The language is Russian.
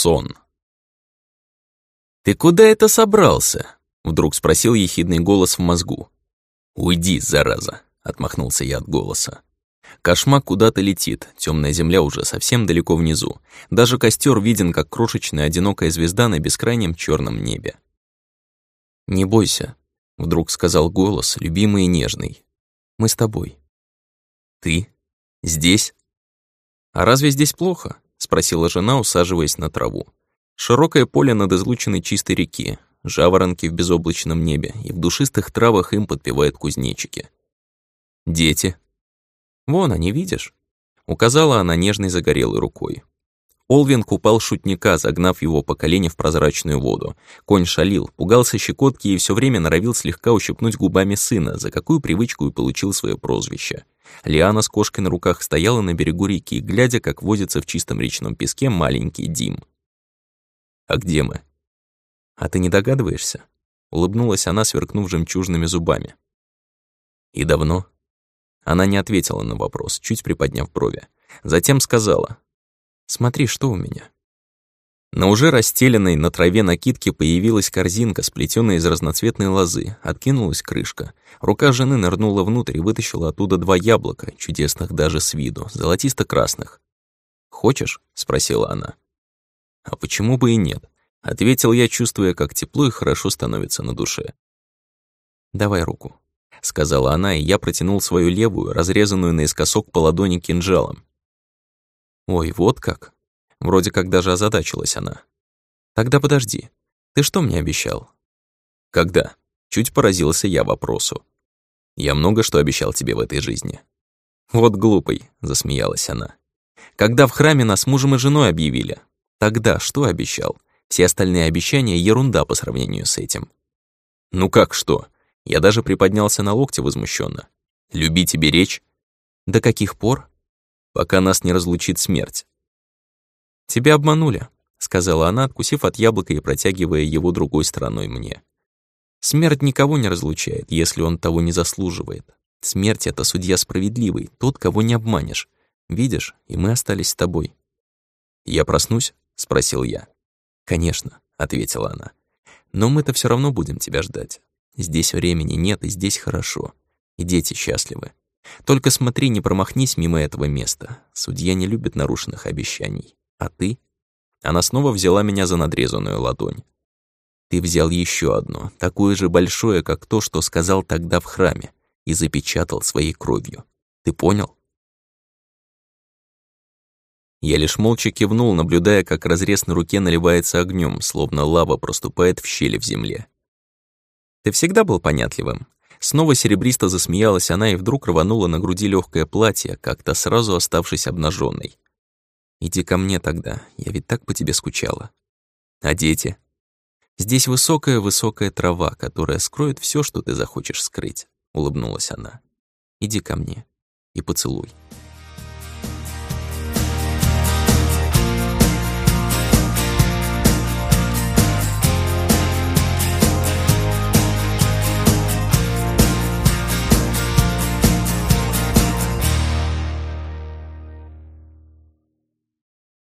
Сон. «Ты куда это собрался?» — вдруг спросил ехидный голос в мозгу. «Уйди, зараза!» — отмахнулся я от голоса. Кошмак куда-то летит, темная земля уже совсем далеко внизу. Даже костер виден, как крошечная одинокая звезда на бескрайнем черном небе. «Не бойся», — вдруг сказал голос, любимый и нежный. «Мы с тобой». «Ты? Здесь?» «А разве здесь плохо?» — спросила жена, усаживаясь на траву. Широкое поле над излученной чистой реки, жаворонки в безоблачном небе, и в душистых травах им подпевают кузнечики. «Дети?» «Вон они, видишь?» — указала она нежной загорелой рукой. Олвин купал шутника, загнав его по колени в прозрачную воду. Конь шалил, пугался щекотки и все время норовил слегка ущипнуть губами сына, за какую привычку и получил свое прозвище. Лиана с кошкой на руках стояла на берегу реки, глядя, как возится в чистом речном песке маленький Дим. «А где мы?» «А ты не догадываешься?» Улыбнулась она, сверкнув жемчужными зубами. «И давно?» Она не ответила на вопрос, чуть приподняв брови. Затем сказала, Смотри, что у меня». На уже расстеленной на траве накидке появилась корзинка, сплетенная из разноцветной лозы. Откинулась крышка. Рука жены нырнула внутрь и вытащила оттуда два яблока, чудесных даже с виду, золотисто-красных. «Хочешь?» — спросила она. «А почему бы и нет?» — ответил я, чувствуя, как тепло и хорошо становится на душе. «Давай руку», — сказала она, и я протянул свою левую, разрезанную наискосок по ладони кинжалом. Ой, вот как. Вроде как даже озадачилась она. Тогда подожди. Ты что мне обещал? Когда? Чуть поразился я вопросу. Я много что обещал тебе в этой жизни. Вот глупый, засмеялась она. Когда в храме нас мужем и женой объявили, тогда что обещал? Все остальные обещания — ерунда по сравнению с этим. Ну как что? Я даже приподнялся на локте возмущенно. Любить и беречь? До каких пор? Пока нас не разлучит смерть. «Тебя обманули», — сказала она, откусив от яблока и протягивая его другой стороной мне. «Смерть никого не разлучает, если он того не заслуживает. Смерть — это судья справедливый, тот, кого не обманешь. Видишь, и мы остались с тобой». «Я проснусь?» — спросил я. «Конечно», — ответила она. «Но мы-то все равно будем тебя ждать. Здесь времени нет, и здесь хорошо. И дети счастливы. Только смотри, не промахнись мимо этого места. Судья не любит нарушенных обещаний. А ты? Она снова взяла меня за надрезанную ладонь. Ты взял еще одно, такое же большое, как то, что сказал тогда в храме, и запечатал своей кровью. Ты понял? Я лишь молча кивнул, наблюдая, как разрез на руке наливается огнем, словно лава проступает в щели в земле. Ты всегда был понятливым? Снова серебристо засмеялась она и вдруг рванула на груди легкое платье, как-то сразу оставшись обнаженной. «Иди ко мне тогда, я ведь так по тебе скучала». «А дети?» «Здесь высокая-высокая трава, которая скроет все, что ты захочешь скрыть», — улыбнулась она. «Иди ко мне и поцелуй».